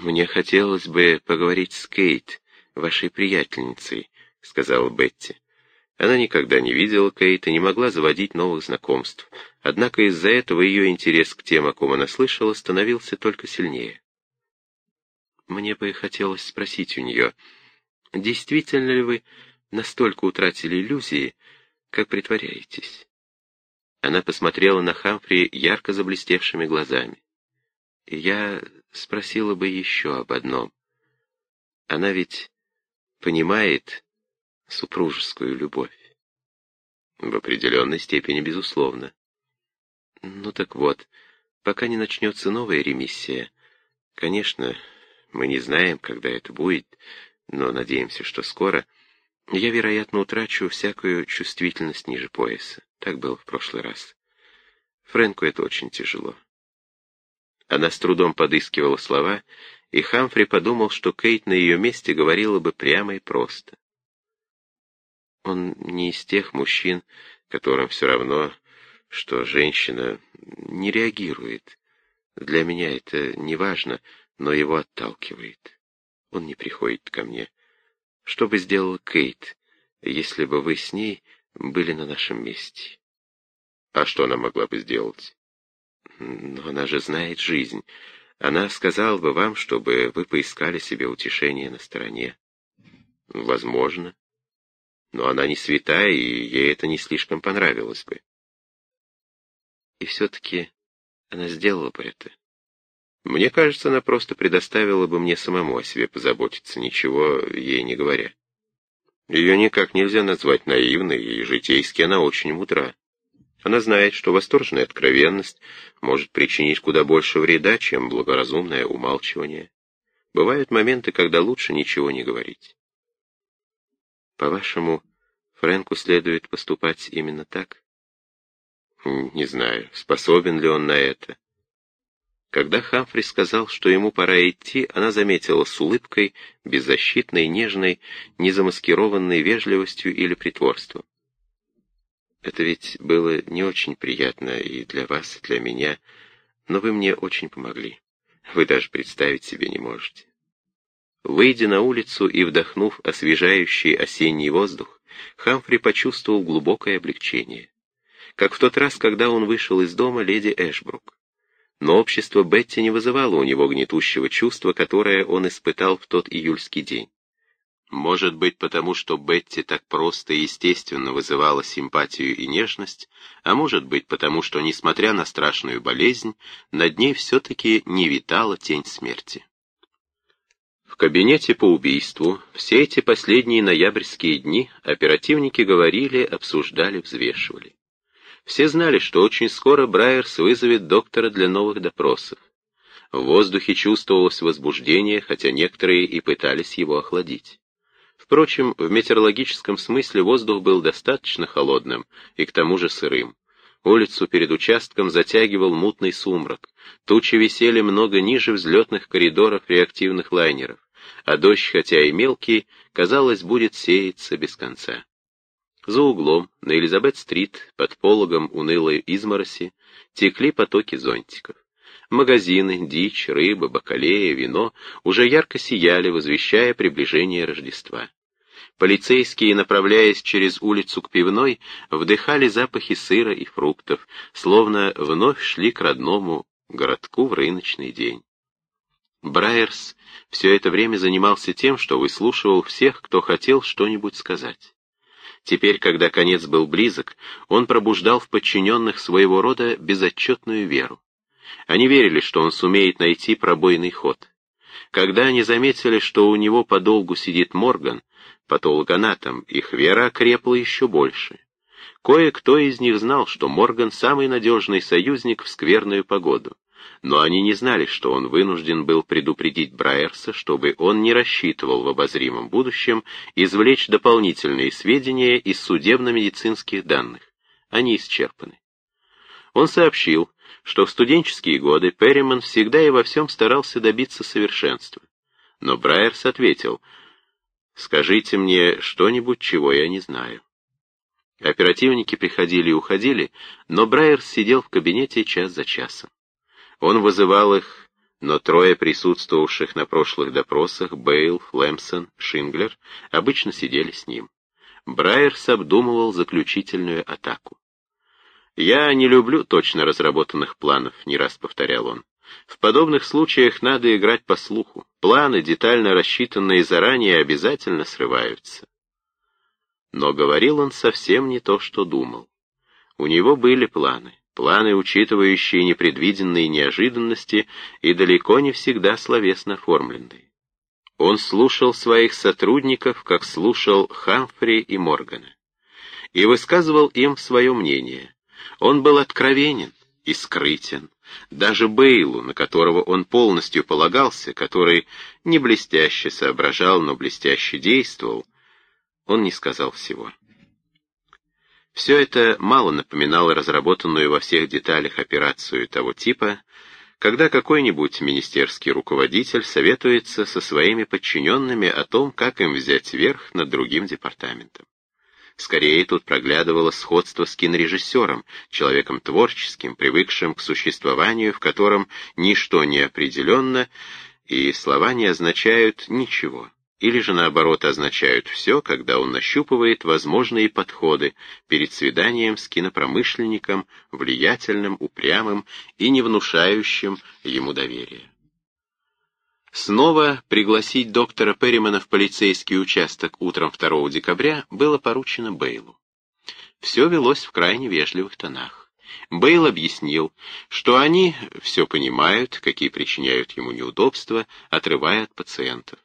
«Мне хотелось бы поговорить с Кейт, вашей приятельницей», — сказала Бетти. Она никогда не видела Кейт и не могла заводить новых знакомств, однако из-за этого ее интерес к тем, о ком она слышала, становился только сильнее. Мне бы хотелось спросить у нее, действительно ли вы настолько утратили иллюзии, как притворяетесь? Она посмотрела на Хамфри ярко заблестевшими глазами. Я спросила бы еще об одном. Она ведь понимает супружескую любовь. В определенной степени, безусловно. Ну так вот, пока не начнется новая ремиссия, конечно, мы не знаем, когда это будет, но надеемся, что скоро, я, вероятно, утрачу всякую чувствительность ниже пояса. Так было в прошлый раз. Фрэнку это очень тяжело. Она с трудом подыскивала слова, и Хамфри подумал, что Кейт на ее месте говорила бы прямо и просто. Он не из тех мужчин, которым все равно, что женщина не реагирует. Для меня это не важно, но его отталкивает. Он не приходит ко мне. Что бы сделала Кейт, если бы вы с ней были на нашем месте? А что она могла бы сделать? Но она же знает жизнь. Она сказала бы вам, чтобы вы поискали себе утешение на стороне. Возможно но она не святая, и ей это не слишком понравилось бы. И все-таки она сделала бы это. Мне кажется, она просто предоставила бы мне самому о себе позаботиться, ничего ей не говоря. Ее никак нельзя назвать наивной, и житейски она очень мудра. Она знает, что восторженная откровенность может причинить куда больше вреда, чем благоразумное умалчивание. Бывают моменты, когда лучше ничего не говорить. По-вашему, Фрэнку следует поступать именно так? Не знаю, способен ли он на это. Когда Хамфри сказал, что ему пора идти, она заметила с улыбкой, беззащитной, нежной, незамаскированной вежливостью или притворством. Это ведь было не очень приятно и для вас, и для меня, но вы мне очень помогли. Вы даже представить себе не можете. Выйдя на улицу и вдохнув освежающий осенний воздух, Хамфри почувствовал глубокое облегчение. Как в тот раз, когда он вышел из дома леди Эшбрук. Но общество Бетти не вызывало у него гнетущего чувства, которое он испытал в тот июльский день. Может быть, потому что Бетти так просто и естественно вызывала симпатию и нежность, а может быть, потому что, несмотря на страшную болезнь, над ней все-таки не витала тень смерти. В кабинете по убийству все эти последние ноябрьские дни оперативники говорили, обсуждали, взвешивали. Все знали, что очень скоро Брайерс вызовет доктора для новых допросов. В воздухе чувствовалось возбуждение, хотя некоторые и пытались его охладить. Впрочем, в метеорологическом смысле воздух был достаточно холодным и к тому же сырым. Улицу перед участком затягивал мутный сумрак. Тучи висели много ниже взлетных коридоров реактивных лайнеров, а дождь, хотя и мелкий, казалось, будет сеяться без конца. За углом, на Элизабет-стрит, под пологом унылой измороси, текли потоки зонтиков. Магазины, дичь, рыба, бакалея, вино уже ярко сияли, возвещая приближение Рождества. Полицейские, направляясь через улицу к пивной, вдыхали запахи сыра и фруктов, словно вновь шли к родному городку в рыночный день. Брайерс все это время занимался тем, что выслушивал всех, кто хотел что-нибудь сказать. Теперь, когда конец был близок, он пробуждал в подчиненных своего рода безотчетную веру. Они верили, что он сумеет найти пробойный ход. Когда они заметили, что у него подолгу сидит Морган, патологоанатом, их вера крепла еще больше. Кое-кто из них знал, что Морган самый надежный союзник в скверную погоду, но они не знали, что он вынужден был предупредить Брайерса, чтобы он не рассчитывал в обозримом будущем извлечь дополнительные сведения из судебно-медицинских данных. Они исчерпаны. Он сообщил, что в студенческие годы Перриман всегда и во всем старался добиться совершенства. Но Брайерс ответил — Скажите мне что-нибудь, чего я не знаю. Оперативники приходили и уходили, но Брайер сидел в кабинете час за часом. Он вызывал их но трое присутствовавших на прошлых допросах, Бейл, Флемсон, Шинглер, обычно сидели с ним. Брайерс обдумывал заключительную атаку. «Я не люблю точно разработанных планов», — не раз повторял он. «В подобных случаях надо играть по слуху. Планы, детально рассчитанные заранее, обязательно срываются». Но говорил он совсем не то, что думал. У него были планы, планы, учитывающие непредвиденные неожиданности и далеко не всегда словесно оформленные. Он слушал своих сотрудников, как слушал Хамфри и Моргана, и высказывал им свое мнение. Он был откровенен и скрытен. Даже Бейлу, на которого он полностью полагался, который не блестяще соображал, но блестяще действовал, он не сказал всего. Все это мало напоминало разработанную во всех деталях операцию того типа, когда какой-нибудь министерский руководитель советуется со своими подчиненными о том, как им взять верх над другим департаментом. Скорее тут проглядывало сходство с кинорежиссером, человеком творческим, привыкшим к существованию, в котором ничто не определенно, и слова не означают ничего или же наоборот означают все, когда он нащупывает возможные подходы перед свиданием с кинопромышленником, влиятельным, упрямым и не внушающим ему доверия. Снова пригласить доктора Перримана в полицейский участок утром 2 декабря было поручено Бейлу. Все велось в крайне вежливых тонах. Бейл объяснил, что они все понимают, какие причиняют ему неудобства, отрывая от пациентов.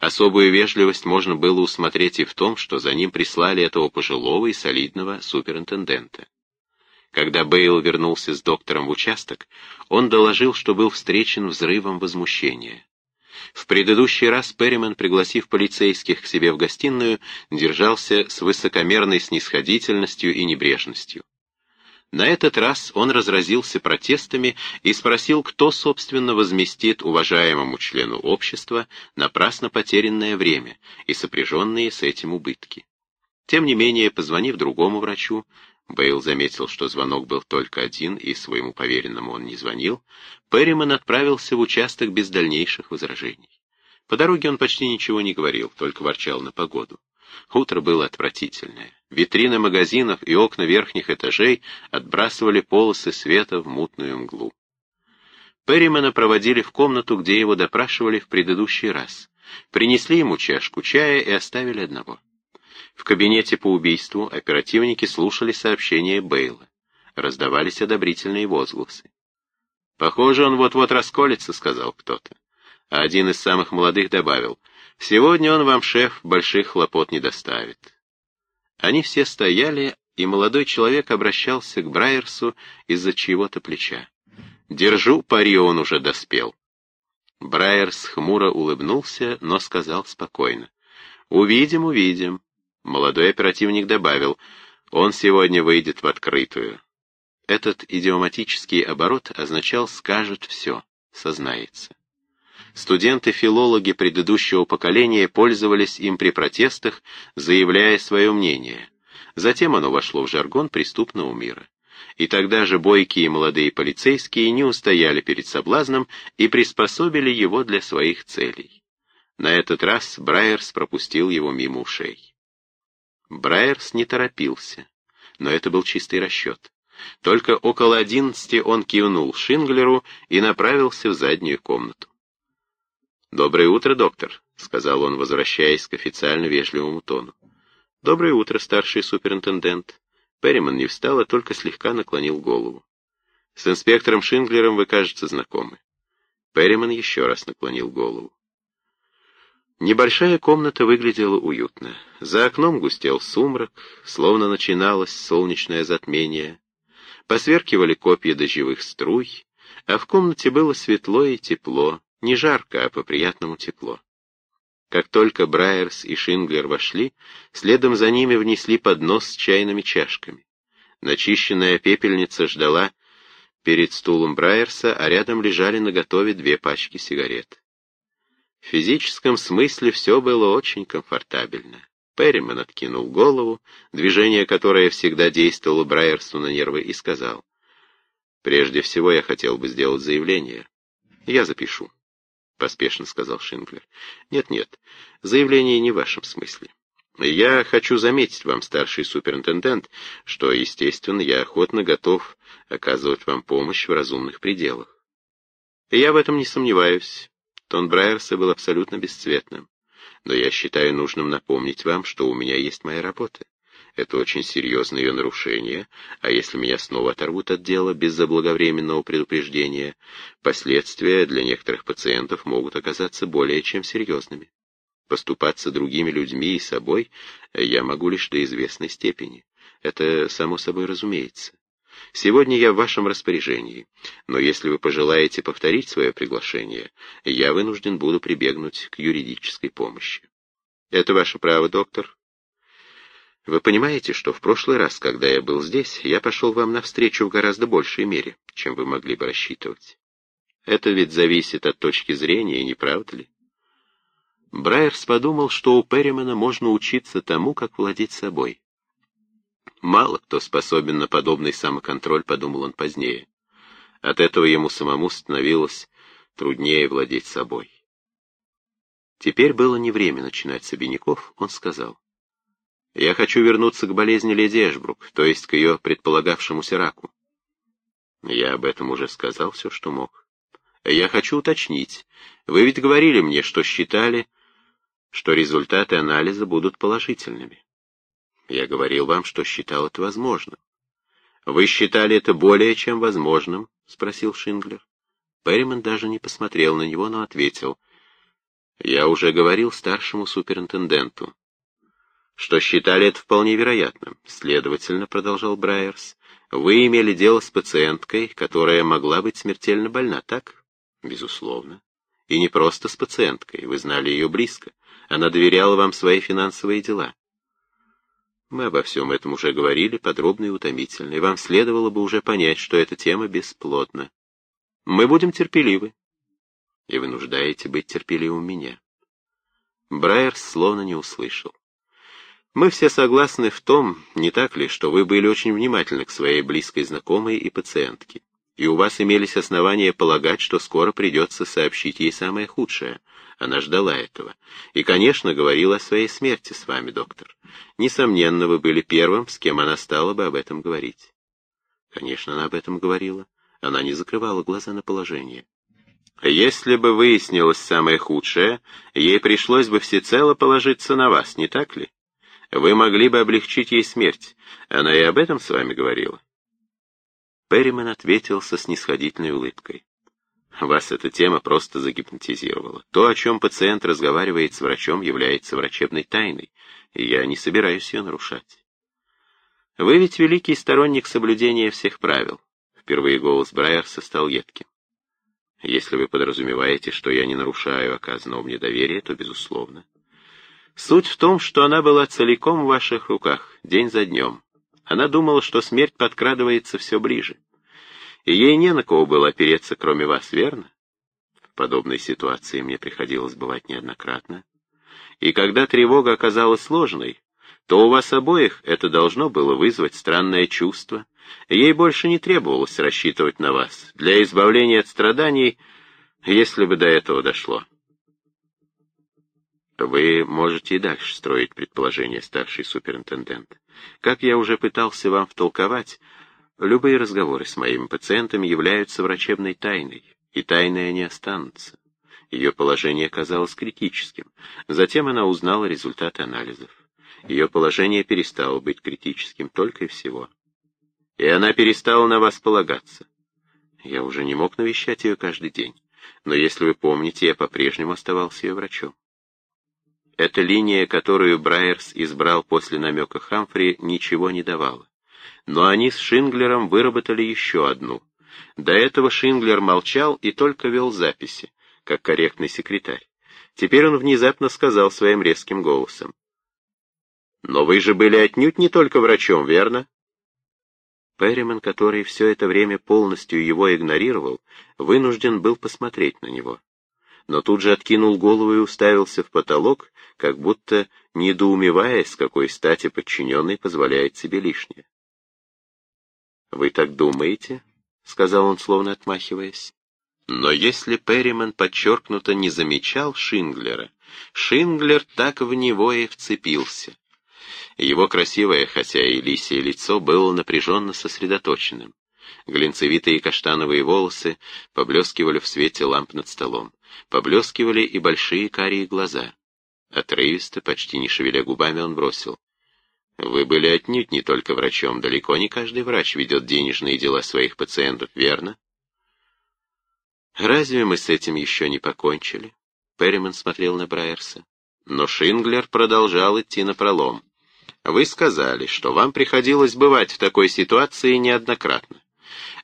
Особую вежливость можно было усмотреть и в том, что за ним прислали этого пожилого и солидного суперинтендента. Когда Бейл вернулся с доктором в участок, он доложил, что был встречен взрывом возмущения. В предыдущий раз Перриман, пригласив полицейских к себе в гостиную, держался с высокомерной снисходительностью и небрежностью. На этот раз он разразился протестами и спросил, кто, собственно, возместит уважаемому члену общества напрасно потерянное время и сопряженные с этим убытки. Тем не менее, позвонив другому врачу, Бейл заметил, что звонок был только один, и своему поверенному он не звонил, Перриман отправился в участок без дальнейших возражений. По дороге он почти ничего не говорил, только ворчал на погоду. Утро было отвратительное. Витрины магазинов и окна верхних этажей отбрасывали полосы света в мутную мглу. Перримана проводили в комнату, где его допрашивали в предыдущий раз. Принесли ему чашку чая и оставили одного. В кабинете по убийству оперативники слушали сообщения Бейла. Раздавались одобрительные возгласы. «Похоже, он вот-вот расколется», — сказал кто-то. А один из самых молодых добавил, «Сегодня он вам, шеф, больших хлопот не доставит». Они все стояли, и молодой человек обращался к Брайерсу из-за чьего-то плеча. «Держу пари, он уже доспел». Брайерс хмуро улыбнулся, но сказал спокойно. «Увидим, увидим». Молодой оперативник добавил, «Он сегодня выйдет в открытую». Этот идиоматический оборот означал «скажет все», «сознается». Студенты-филологи предыдущего поколения пользовались им при протестах, заявляя свое мнение. Затем оно вошло в жаргон преступного мира. И тогда же бойкие молодые полицейские не устояли перед соблазном и приспособили его для своих целей. На этот раз Брайерс пропустил его мимо ушей. Брайерс не торопился, но это был чистый расчет. Только около одиннадцати он кивнул Шинглеру и направился в заднюю комнату. «Доброе утро, доктор», — сказал он, возвращаясь к официально вежливому тону. «Доброе утро, старший суперинтендент». Перриман не встал, а только слегка наклонил голову. «С инспектором Шинглером вы, кажется, знакомы». Перриман еще раз наклонил голову. Небольшая комната выглядела уютно. За окном густел сумрак, словно начиналось солнечное затмение. Посверкивали копья дождевых струй, а в комнате было светло и тепло, не жарко, а по-приятному тепло. Как только Брайерс и Шинглер вошли, следом за ними внесли поднос с чайными чашками. Начищенная пепельница ждала перед стулом Брайерса, а рядом лежали наготове две пачки сигарет. В физическом смысле все было очень комфортабельно. Перриман откинул голову, движение которое всегда действовало Брайерсу на нервы, и сказал, «Прежде всего я хотел бы сделать заявление. «Я запишу», — поспешно сказал Шинглер. «Нет-нет, заявление не в вашем смысле. Я хочу заметить вам, старший суперинтендент, что, естественно, я охотно готов оказывать вам помощь в разумных пределах. Я в этом не сомневаюсь. Тон Брайерса был абсолютно бесцветным. Но я считаю нужным напомнить вам, что у меня есть моя работа. Это очень серьезное ее нарушение, а если меня снова оторвут от дела без заблаговременного предупреждения, последствия для некоторых пациентов могут оказаться более чем серьезными. Поступаться другими людьми и собой я могу лишь до известной степени. Это само собой разумеется. Сегодня я в вашем распоряжении, но если вы пожелаете повторить свое приглашение, я вынужден буду прибегнуть к юридической помощи. Это ваше право, доктор, вы понимаете, что в прошлый раз, когда я был здесь, я пошел вам навстречу в гораздо большей мере, чем вы могли бы рассчитывать. Это ведь зависит от точки зрения, не правда ли? Брайерс подумал, что у Перримана можно учиться тому, как владеть собой. Мало кто способен на подобный самоконтроль, подумал он позднее. От этого ему самому становилось труднее владеть собой. Теперь было не время начинать с обиняков, он сказал. Я хочу вернуться к болезни леди Эшбрук, то есть к ее предполагавшемуся раку. Я об этом уже сказал все, что мог. Я хочу уточнить. Вы ведь говорили мне, что считали, что результаты анализа будут положительными. Я говорил вам, что считал это возможным. Вы считали это более чем возможным? — спросил Шинглер. Перриман даже не посмотрел на него, но ответил. Я уже говорил старшему суперинтенденту что считали это вполне вероятным. Следовательно, продолжал Брайерс, вы имели дело с пациенткой, которая могла быть смертельно больна, так? Безусловно. И не просто с пациенткой, вы знали ее близко. Она доверяла вам свои финансовые дела. Мы обо всем этом уже говорили, подробно и утомительно, и вам следовало бы уже понять, что эта тема бесплотна. Мы будем терпеливы. И вы нуждаете быть терпеливым меня. Брайерс словно не услышал. Мы все согласны в том, не так ли, что вы были очень внимательны к своей близкой знакомой и пациентке, и у вас имелись основания полагать, что скоро придется сообщить ей самое худшее. Она ждала этого. И, конечно, говорила о своей смерти с вами, доктор. Несомненно, вы были первым, с кем она стала бы об этом говорить. Конечно, она об этом говорила. Она не закрывала глаза на положение. Если бы выяснилось самое худшее, ей пришлось бы всецело положиться на вас, не так ли? Вы могли бы облегчить ей смерть. Она и об этом с вами говорила. Перриман ответил со снисходительной улыбкой. Вас эта тема просто загипнотизировала. То, о чем пациент разговаривает с врачом, является врачебной тайной, и я не собираюсь ее нарушать. Вы ведь великий сторонник соблюдения всех правил. Впервые голос Брайерса стал едким. Если вы подразумеваете, что я не нарушаю оказанного мне доверия, то безусловно. Суть в том, что она была целиком в ваших руках, день за днем. Она думала, что смерть подкрадывается все ближе. И ей не на кого было опереться, кроме вас, верно? В подобной ситуации мне приходилось бывать неоднократно. И когда тревога оказалась сложной, то у вас обоих это должно было вызвать странное чувство. Ей больше не требовалось рассчитывать на вас для избавления от страданий, если бы до этого дошло. Вы можете и дальше строить предположения, старший суперинтендент. Как я уже пытался вам втолковать, любые разговоры с моими пациентами являются врачебной тайной, и тайной они останутся. Ее положение казалось критическим. Затем она узнала результаты анализов. Ее положение перестало быть критическим только и всего. И она перестала на вас полагаться. Я уже не мог навещать ее каждый день. Но если вы помните, я по-прежнему оставался ее врачом. Эта линия, которую Брайерс избрал после намека Хамфри, ничего не давала. Но они с Шинглером выработали еще одну. До этого Шинглер молчал и только вел записи, как корректный секретарь. Теперь он внезапно сказал своим резким голосом. «Но вы же были отнюдь не только врачом, верно?» Перриман, который все это время полностью его игнорировал, вынужден был посмотреть на него но тут же откинул голову и уставился в потолок, как будто недоумевая, с какой стати подчиненный позволяет себе лишнее. «Вы так думаете?» — сказал он, словно отмахиваясь. Но если Перриман подчеркнуто не замечал Шинглера, Шинглер так в него и вцепился. Его красивое, хотя и лисье лицо, было напряженно сосредоточенным. Глинцевитые каштановые волосы поблескивали в свете ламп над столом. Поблескивали и большие карие глаза. Отрывисто, почти не шевеля губами, он бросил. «Вы были отнюдь не только врачом. Далеко не каждый врач ведет денежные дела своих пациентов, верно?» «Разве мы с этим еще не покончили?» Перриман смотрел на Брайерса. Но Шинглер продолжал идти на пролом. «Вы сказали, что вам приходилось бывать в такой ситуации неоднократно.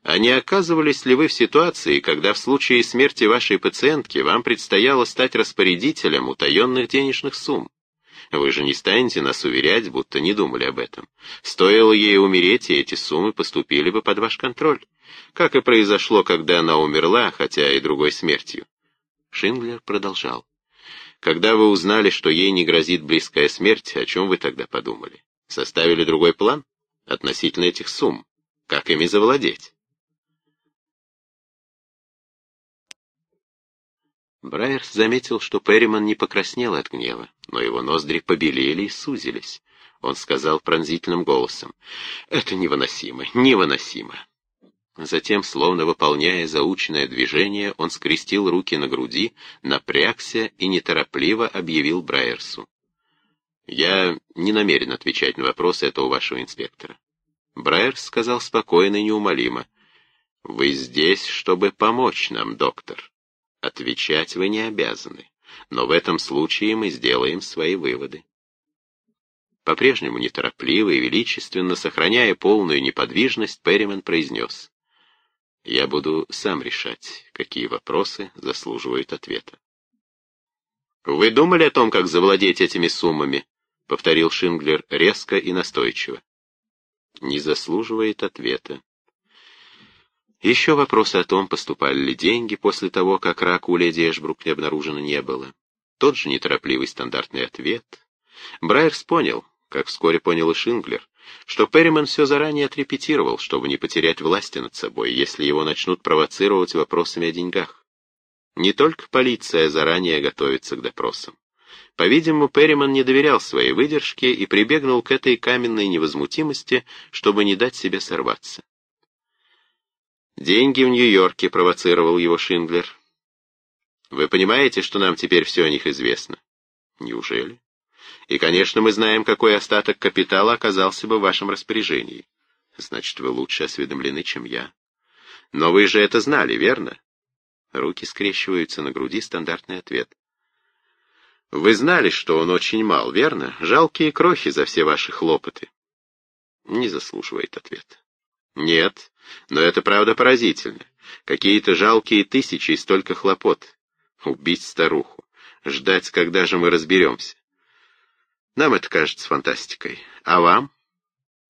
А не оказывались ли вы в ситуации, когда в случае смерти вашей пациентки вам предстояло стать распорядителем утаенных денежных сумм? Вы же не станете нас уверять, будто не думали об этом. Стоило ей умереть, и эти суммы поступили бы под ваш контроль. Как и произошло, когда она умерла, хотя и другой смертью. Шинглер продолжал. Когда вы узнали, что ей не грозит близкая смерть, о чем вы тогда подумали? Составили другой план? Относительно этих сумм. Как ими завладеть? Брайерс заметил, что Перриман не покраснел от гнева, но его ноздри побелели и сузились. Он сказал пронзительным голосом, «Это невыносимо, невыносимо». Затем, словно выполняя заученное движение, он скрестил руки на груди, напрягся и неторопливо объявил Брайерсу. «Я не намерен отвечать на вопросы этого вашего инспектора». Брайерс сказал спокойно и неумолимо. «Вы здесь, чтобы помочь нам, доктор». Отвечать вы не обязаны, но в этом случае мы сделаем свои выводы. По-прежнему неторопливо и величественно, сохраняя полную неподвижность, Перриман произнес. «Я буду сам решать, какие вопросы заслуживают ответа». «Вы думали о том, как завладеть этими суммами?» — повторил Шинглер резко и настойчиво. «Не заслуживает ответа», еще вопросы о том, поступали ли деньги после того, как рак у леди Эшбрук не обнаружено не было. Тот же неторопливый стандартный ответ. Брайерс понял, как вскоре понял и Шинглер, что Перриман все заранее отрепетировал, чтобы не потерять власти над собой, если его начнут провоцировать вопросами о деньгах. Не только полиция заранее готовится к допросам. По-видимому, Перриман не доверял своей выдержке и прибегнул к этой каменной невозмутимости, чтобы не дать себе сорваться. Деньги в Нью-Йорке, провоцировал его Шинглер. Вы понимаете, что нам теперь все о них известно? Неужели? И, конечно, мы знаем, какой остаток капитала оказался бы в вашем распоряжении. Значит, вы лучше осведомлены, чем я. Но вы же это знали, верно? Руки скрещиваются на груди, стандартный ответ. Вы знали, что он очень мал, верно? Жалкие крохи за все ваши хлопоты. Не заслуживает ответа. Нет, но это правда поразительно. Какие-то жалкие тысячи и столько хлопот. Убить старуху. Ждать, когда же мы разберемся. Нам это кажется фантастикой. А вам?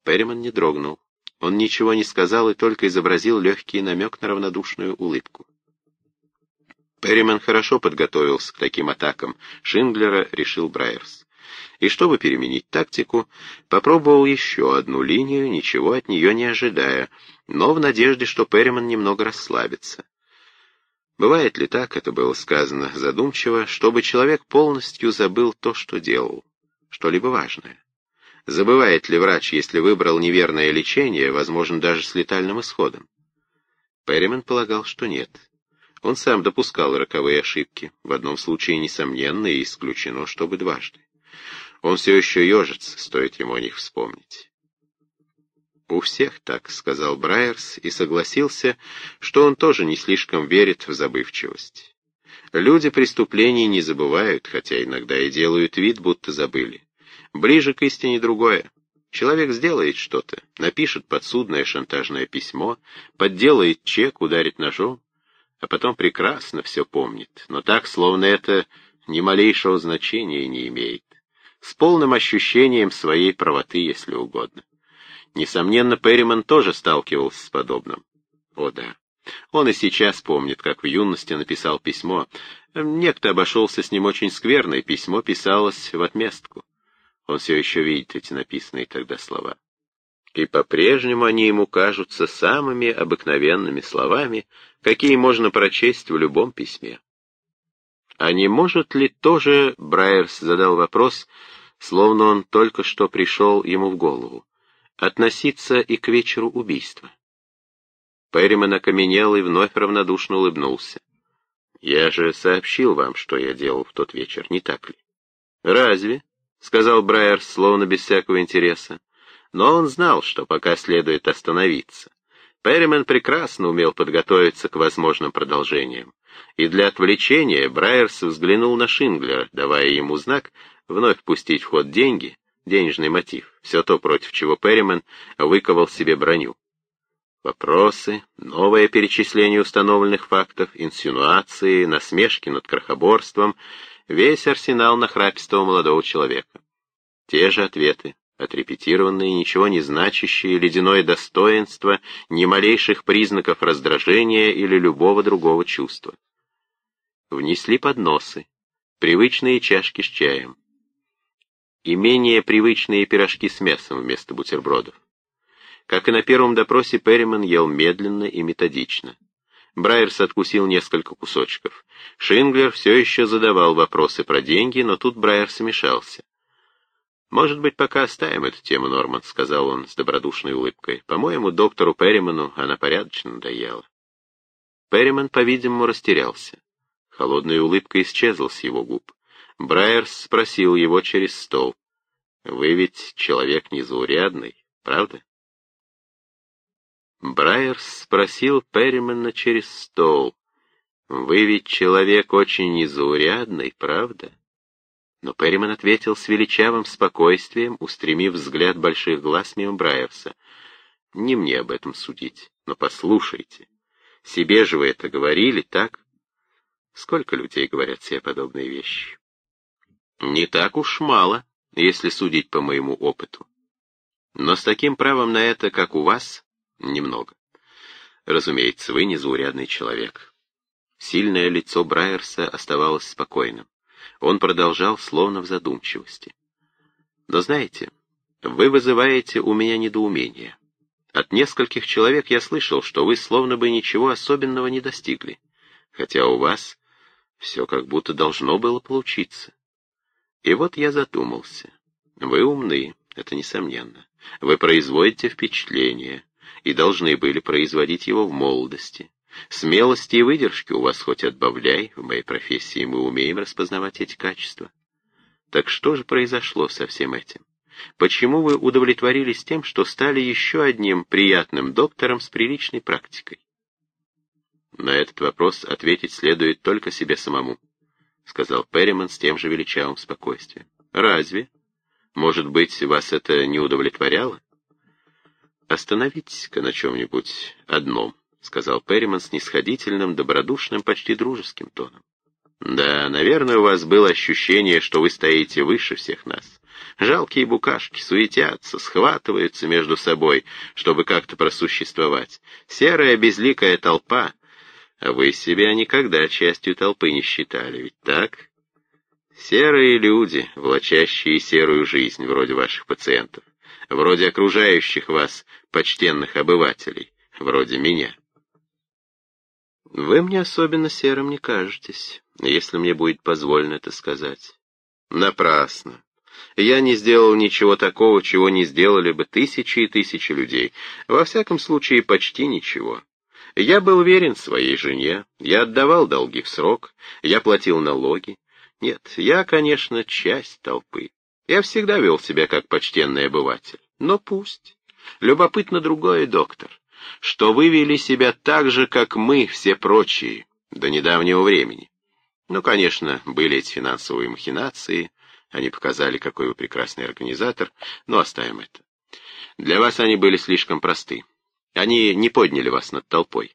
Перриман не дрогнул. Он ничего не сказал и только изобразил легкий намек на равнодушную улыбку. Перриман хорошо подготовился к таким атакам. Шиндлера решил Брайерс и, чтобы переменить тактику, попробовал еще одну линию, ничего от нее не ожидая, но в надежде, что Перриман немного расслабится. Бывает ли так, это было сказано задумчиво, чтобы человек полностью забыл то, что делал, что-либо важное? Забывает ли врач, если выбрал неверное лечение, возможно, даже с летальным исходом? Перриман полагал, что нет. Он сам допускал роковые ошибки, в одном случае несомненно и исключено, чтобы дважды. Он все еще ежится, стоит ему о них вспомнить. «У всех так», — сказал Брайерс и согласился, что он тоже не слишком верит в забывчивость. Люди преступлений не забывают, хотя иногда и делают вид, будто забыли. Ближе к истине другое. Человек сделает что-то, напишет подсудное шантажное письмо, подделает чек, ударит ножом, а потом прекрасно все помнит, но так, словно это ни малейшего значения не имеет с полным ощущением своей правоты, если угодно. Несомненно, Перриман тоже сталкивался с подобным. О да. Он и сейчас помнит, как в юности написал письмо. Некто обошелся с ним очень скверно, и письмо писалось в отместку. Он все еще видит эти написанные тогда слова. и по-прежнему они ему кажутся самыми обыкновенными словами, какие можно прочесть в любом письме. А не может ли тоже, Брайерс задал вопрос, словно он только что пришел ему в голову, относиться и к вечеру убийства? Перриман окаменел и вновь равнодушно улыбнулся. «Я же сообщил вам, что я делал в тот вечер, не так ли?» «Разве?» — сказал Брайерс, словно без всякого интереса. Но он знал, что пока следует остановиться. Перримен прекрасно умел подготовиться к возможным продолжениям. И для отвлечения Брайерс взглянул на Шинглера, давая ему знак вновь пустить в ход деньги, денежный мотив, все то, против чего Перримен выковал себе броню. Вопросы, новое перечисление установленных фактов, инсинуации, насмешки над крохоборством — весь арсенал нахрапистого молодого человека. Те же ответы, отрепетированные, ничего не значащие, ледяное достоинство, ни малейших признаков раздражения или любого другого чувства. Внесли подносы, привычные чашки с чаем и менее привычные пирожки с мясом вместо бутербродов. Как и на первом допросе, Перриман ел медленно и методично. Брайерс откусил несколько кусочков. Шинглер все еще задавал вопросы про деньги, но тут Брайерс смешался. «Может быть, пока оставим эту тему, Норман», — сказал он с добродушной улыбкой. «По-моему, доктору Перриману она порядочно надоела». Перриман, по-видимому, растерялся. Холодная улыбка исчезла с его губ. Брайерс спросил его через стол. «Вы ведь человек незаурядный, правда?» Брайерс спросил Перримана через стол. «Вы ведь человек очень незаурядный, правда?» Но Перриман ответил с величавым спокойствием, устремив взгляд больших глаз мимо Брайерса. «Не мне об этом судить, но послушайте. Себе же вы это говорили, так? Сколько людей говорят себе подобные вещи?» «Не так уж мало, если судить по моему опыту. Но с таким правом на это, как у вас, Немного. Разумеется, вы незаурядный человек. Сильное лицо Брайерса оставалось спокойным. Он продолжал, словно в задумчивости. Но знаете, вы вызываете у меня недоумение. От нескольких человек я слышал, что вы словно бы ничего особенного не достигли, хотя у вас все как будто должно было получиться. И вот я задумался. Вы умны, это несомненно. Вы производите впечатление и должны были производить его в молодости. Смелости и выдержки у вас хоть отбавляй, в моей профессии мы умеем распознавать эти качества. Так что же произошло со всем этим? Почему вы удовлетворились тем, что стали еще одним приятным доктором с приличной практикой? На этот вопрос ответить следует только себе самому, — сказал Перриман с тем же величавым спокойствием. Разве? Может быть, вас это не удовлетворяло? «Остановитесь-ка на чем-нибудь одном», — сказал Перриман с нисходительным, добродушным, почти дружеским тоном. «Да, наверное, у вас было ощущение, что вы стоите выше всех нас. Жалкие букашки суетятся, схватываются между собой, чтобы как-то просуществовать. Серая безликая толпа. А вы себя никогда частью толпы не считали, ведь так? Серые люди, влачащие серую жизнь, вроде ваших пациентов вроде окружающих вас почтенных обывателей, вроде меня. Вы мне особенно серым не кажетесь, если мне будет позволено это сказать. Напрасно. Я не сделал ничего такого, чего не сделали бы тысячи и тысячи людей. Во всяком случае, почти ничего. Я был верен своей жене, я отдавал долги в срок, я платил налоги. Нет, я, конечно, часть толпы. Я всегда вел себя как почтенный обыватель. Но пусть. Любопытно другое, доктор, что вы вели себя так же, как мы, все прочие, до недавнего времени. Ну, конечно, были эти финансовые махинации, они показали, какой вы прекрасный организатор, но оставим это. Для вас они были слишком просты. Они не подняли вас над толпой.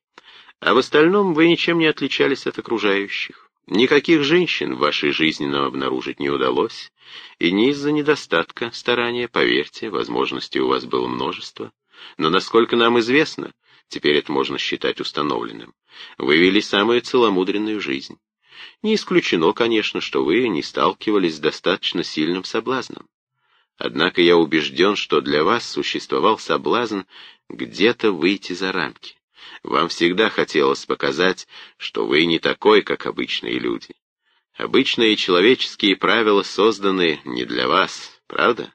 А в остальном вы ничем не отличались от окружающих. Никаких женщин в вашей жизни обнаружить не удалось, и не из-за недостатка старания, поверьте, возможностей у вас было множество. Но, насколько нам известно, теперь это можно считать установленным, вы вели самую целомудренную жизнь. Не исключено, конечно, что вы не сталкивались с достаточно сильным соблазном. Однако я убежден, что для вас существовал соблазн где-то выйти за рамки. Вам всегда хотелось показать, что вы не такой, как обычные люди. Обычные человеческие правила созданы не для вас, правда?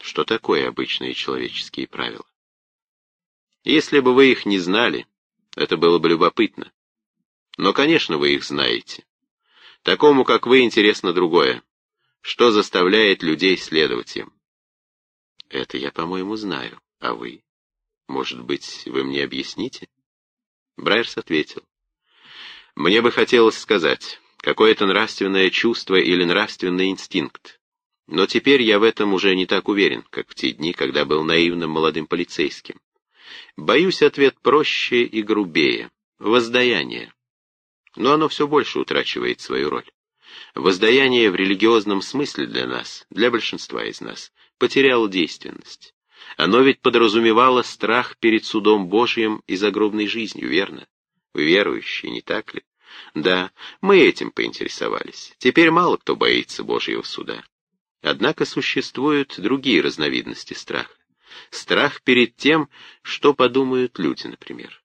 Что такое обычные человеческие правила? Если бы вы их не знали, это было бы любопытно. Но, конечно, вы их знаете. Такому, как вы, интересно другое. Что заставляет людей следовать им? Это я, по-моему, знаю. А вы? Может быть, вы мне объясните? Брайерс ответил. Мне бы хотелось сказать, какое-то нравственное чувство или нравственный инстинкт. Но теперь я в этом уже не так уверен, как в те дни, когда был наивным молодым полицейским. Боюсь, ответ проще и грубее. Воздаяние. Но оно все больше утрачивает свою роль. Воздаяние в религиозном смысле для нас, для большинства из нас, потеряло действенность. Оно ведь подразумевало страх перед судом Божьим и загробной жизнью, верно? Верующие, не так ли? Да, мы этим поинтересовались. Теперь мало кто боится Божьего суда. Однако существуют другие разновидности страха. Страх перед тем, что подумают люди, например.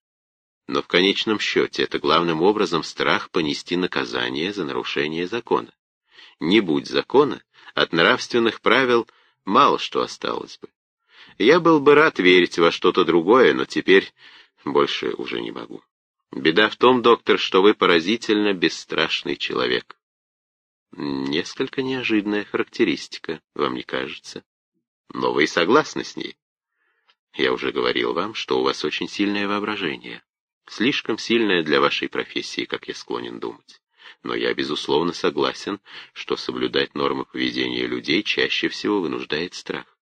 Но в конечном счете это главным образом страх понести наказание за нарушение закона. Не будь закона, от нравственных правил мало что осталось бы. Я был бы рад верить во что-то другое, но теперь больше уже не могу. Беда в том, доктор, что вы поразительно бесстрашный человек. Несколько неожиданная характеристика, вам не кажется? Но вы согласны с ней? Я уже говорил вам, что у вас очень сильное воображение. Слишком сильное для вашей профессии, как я склонен думать. Но я, безусловно, согласен, что соблюдать нормы поведения людей чаще всего вынуждает страх.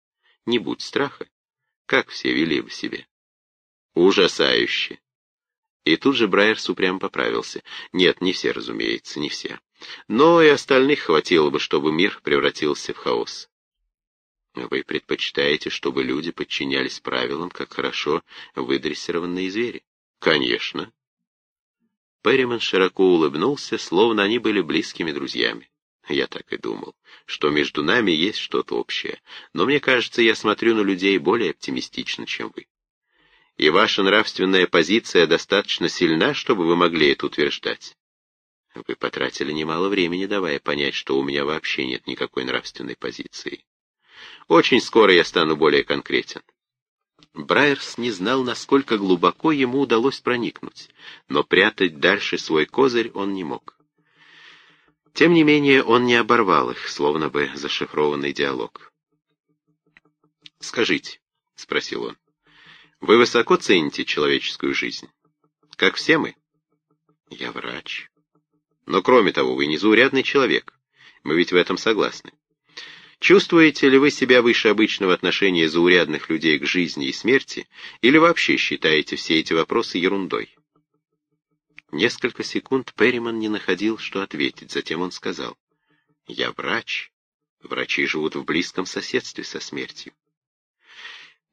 Не будь страха, как все вели бы себе. Ужасающе. И тут же Брайерс упрямо поправился. Нет, не все, разумеется, не все. Но и остальных хватило бы, чтобы мир превратился в хаос. Вы предпочитаете, чтобы люди подчинялись правилам, как хорошо выдрессированные звери? Конечно. Перриман широко улыбнулся, словно они были близкими друзьями. Я так и думал, что между нами есть что-то общее, но мне кажется, я смотрю на людей более оптимистично, чем вы. И ваша нравственная позиция достаточно сильна, чтобы вы могли это утверждать. Вы потратили немало времени, давая понять, что у меня вообще нет никакой нравственной позиции. Очень скоро я стану более конкретен. Брайерс не знал, насколько глубоко ему удалось проникнуть, но прятать дальше свой козырь он не мог. Тем не менее, он не оборвал их, словно бы зашифрованный диалог. «Скажите», — спросил он, — «вы высоко цените человеческую жизнь? Как все мы?» «Я врач». «Но кроме того, вы незаурядный человек. Мы ведь в этом согласны. Чувствуете ли вы себя выше обычного отношения заурядных людей к жизни и смерти, или вообще считаете все эти вопросы ерундой?» Несколько секунд Перриман не находил, что ответить, затем он сказал, «Я врач. Врачи живут в близком соседстве со смертью».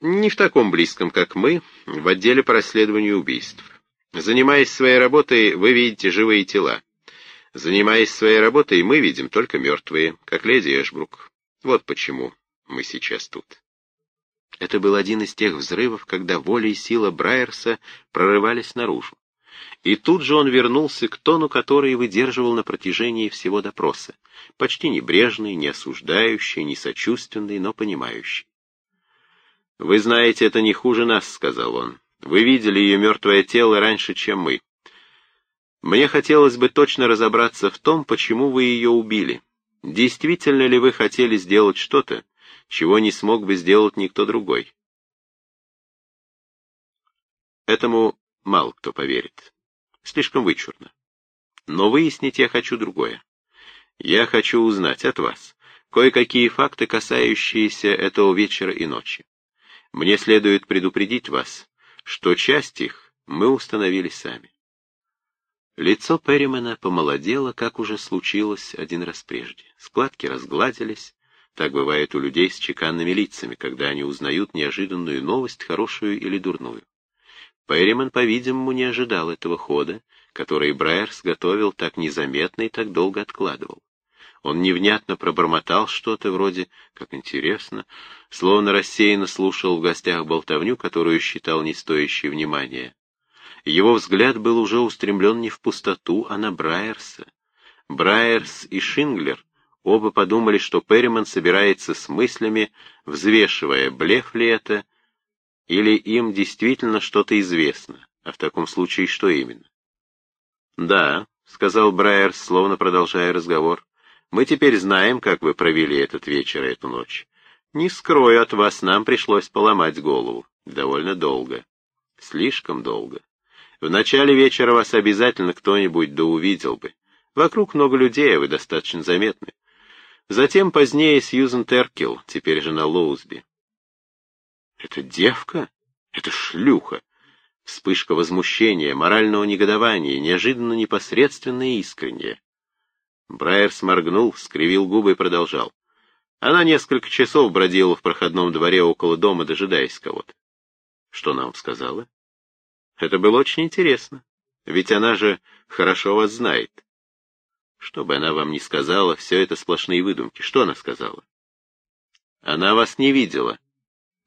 «Не в таком близком, как мы, в отделе по расследованию убийств. Занимаясь своей работой, вы видите живые тела. Занимаясь своей работой, мы видим только мертвые, как леди Эшбрук. Вот почему мы сейчас тут». Это был один из тех взрывов, когда воля и сила Брайерса прорывались наружу. И тут же он вернулся к тону, который выдерживал на протяжении всего допроса, почти небрежный, не осуждающий, не сочувственный, но понимающий. «Вы знаете, это не хуже нас», — сказал он. «Вы видели ее мертвое тело раньше, чем мы. Мне хотелось бы точно разобраться в том, почему вы ее убили. Действительно ли вы хотели сделать что-то, чего не смог бы сделать никто другой?» Этому мало кто поверит. Слишком вычурно. Но выяснить я хочу другое. Я хочу узнать от вас кое-какие факты, касающиеся этого вечера и ночи. Мне следует предупредить вас, что часть их мы установили сами. Лицо Перримена помолодело, как уже случилось один раз прежде. Складки разгладились. Так бывает у людей с чеканными лицами, когда они узнают неожиданную новость, хорошую или дурную. Перриман, по-видимому, не ожидал этого хода, который Брайерс готовил так незаметно и так долго откладывал. Он невнятно пробормотал что-то вроде «как интересно», словно рассеянно слушал в гостях болтовню, которую считал не стоящей внимания. Его взгляд был уже устремлен не в пустоту, а на Брайерса. Брайерс и Шинглер оба подумали, что Перриман собирается с мыслями, взвешивая, блеф ли это, или им действительно что-то известно, а в таком случае что именно. «Да», — сказал Брайерс, словно продолжая разговор, мы теперь знаем, как вы провели этот вечер и эту ночь. Не скрою от вас, нам пришлось поломать голову. Довольно долго. Слишком долго. В начале вечера вас обязательно кто-нибудь да увидел бы. Вокруг много людей, а вы достаточно заметны. Затем позднее Сьюзен Теркел, теперь жена Лоузби. Это девка? Это шлюха. Вспышка возмущения, морального негодования, неожиданно непосредственно и искренняя. Брайер сморгнул, скривил губы и продолжал. Она несколько часов бродила в проходном дворе около дома, дожидаясь кого-то. Что нам сказала? Это было очень интересно, ведь она же хорошо вас знает. Что бы она вам ни сказала, все это сплошные выдумки. Что она сказала? Она вас не видела,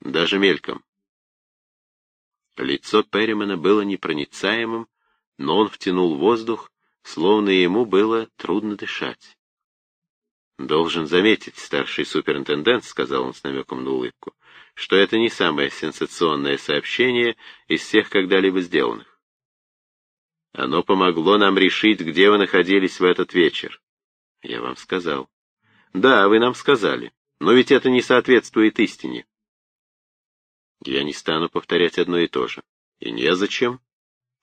даже мельком. Лицо Перримана было непроницаемым, но он втянул воздух, словно ему было трудно дышать. «Должен заметить, старший суперинтендант», — сказал он с намеком на улыбку, «что это не самое сенсационное сообщение из всех когда-либо сделанных. Оно помогло нам решить, где вы находились в этот вечер. Я вам сказал. Да, вы нам сказали, но ведь это не соответствует истине. Я не стану повторять одно и то же. И незачем.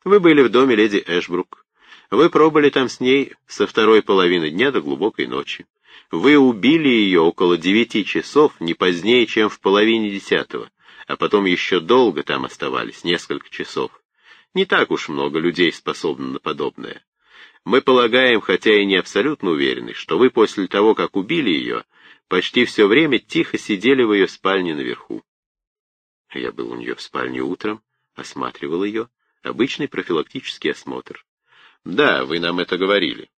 Вы были в доме леди Эшбрук. Вы пробыли там с ней со второй половины дня до глубокой ночи. Вы убили ее около девяти часов, не позднее, чем в половине десятого, а потом еще долго там оставались, несколько часов. Не так уж много людей способны на подобное. Мы полагаем, хотя и не абсолютно уверены, что вы после того, как убили ее, почти все время тихо сидели в ее спальне наверху. Я был у нее в спальне утром, осматривал ее, обычный профилактический осмотр. Да, вы нам это говорили.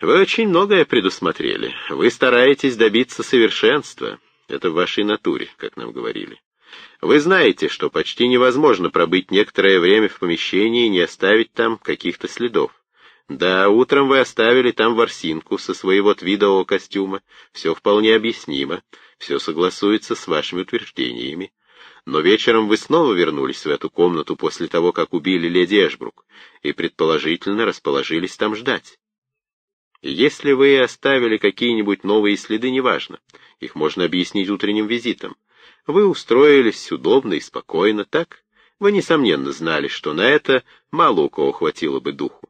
Вы очень многое предусмотрели. Вы стараетесь добиться совершенства. Это в вашей натуре, как нам говорили. Вы знаете, что почти невозможно пробыть некоторое время в помещении и не оставить там каких-то следов. Да, утром вы оставили там ворсинку со своего твидового костюма. Все вполне объяснимо. Все согласуется с вашими утверждениями. Но вечером вы снова вернулись в эту комнату после того, как убили леди Эшбрук, и предположительно расположились там ждать. Если вы оставили какие-нибудь новые следы, неважно, их можно объяснить утренним визитом. Вы устроились удобно и спокойно, так? Вы, несомненно, знали, что на это мало у кого хватило бы духу.